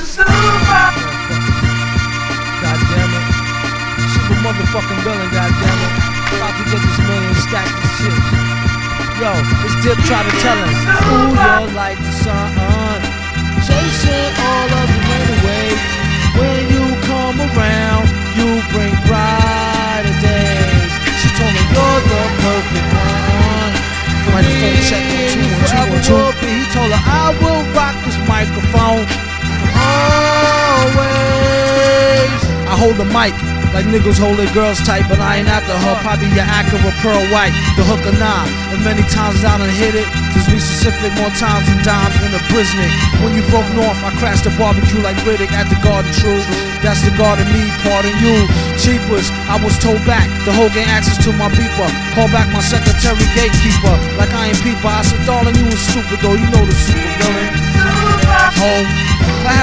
God damn it. Super motherfucking villain, god damn it. About to get this million stacked of chips. Yo, this dip try to tell him, Ooh, you're like the sun. Chasing all of the rain away. When you come around, you bring brighter days. She told me you're the perfect one. Microphone check one, two, one, two, one, two. He told her I will rock this microphone hold the mic like niggas hold their girls tight, but I ain't after her. Probably your Acura Pearl White, the hook or nah. As many times as I done hit it, just be specific more times than dimes in a Brisnik. When you broke north, I crashed the barbecue like Riddick at the Garden True. That's the garden me, pardon you. Cheapers, I was told back. The whole gain access to my beeper. Call back my secretary gatekeeper. Like I ain't peeper. I said, darling, you was stupid though. You know the super villain. Home.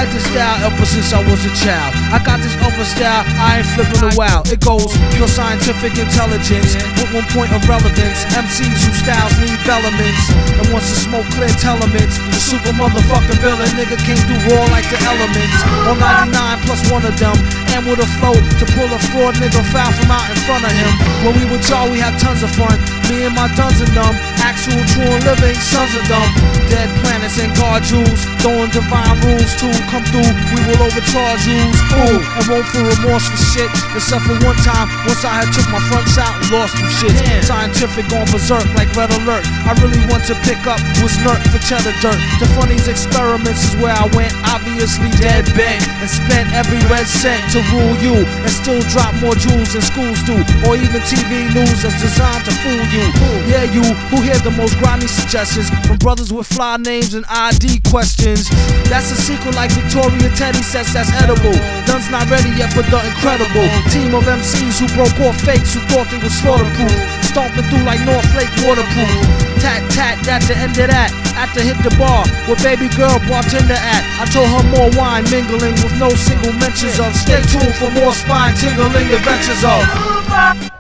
Had this style ever since I was a child. I got this other style, I ain't flipping a wow. It goes pure scientific intelligence with one point of relevance. MCs whose styles need elements. And once the smoke clear telements, the super motherfucking villain nigga came through raw like the elements. On 99 plus one of them, and with a flow to pull a fraud nigga foul from out in front of him. When we with y'all, we had tons of fun. Me and my duns and them, actual true and living sons of them. Dead planets and guard jewels, throwing divine rules to come through. We will overcharge yous, ooh, I won't feel remorse for shit. Except for one time, once I had took my fronts out and lost some shit. Scientific on berserk like red alert. I really want to pick up was nerd for cheddar dirt. The funniest experiments is where I went, obviously dead bent, and spent every red cent to rule you, and still drop more jewels than schools do, or even TV news that's designed to fool you. Yeah, you who hear the most grimy suggestions from brothers with fly names and ID questions. That's a sequel like Victoria Teddy says that's edible. Duns not ready yet for the incredible team of MCs who broke off fakes who thought they were slaughterproof. Stomping through like North Lake waterproof. Tat tat, that's the end of that. After hit the bar where baby girl bartender at. I told her more wine mingling with no single mentions of. Stay tuned for more spine tingling adventures of.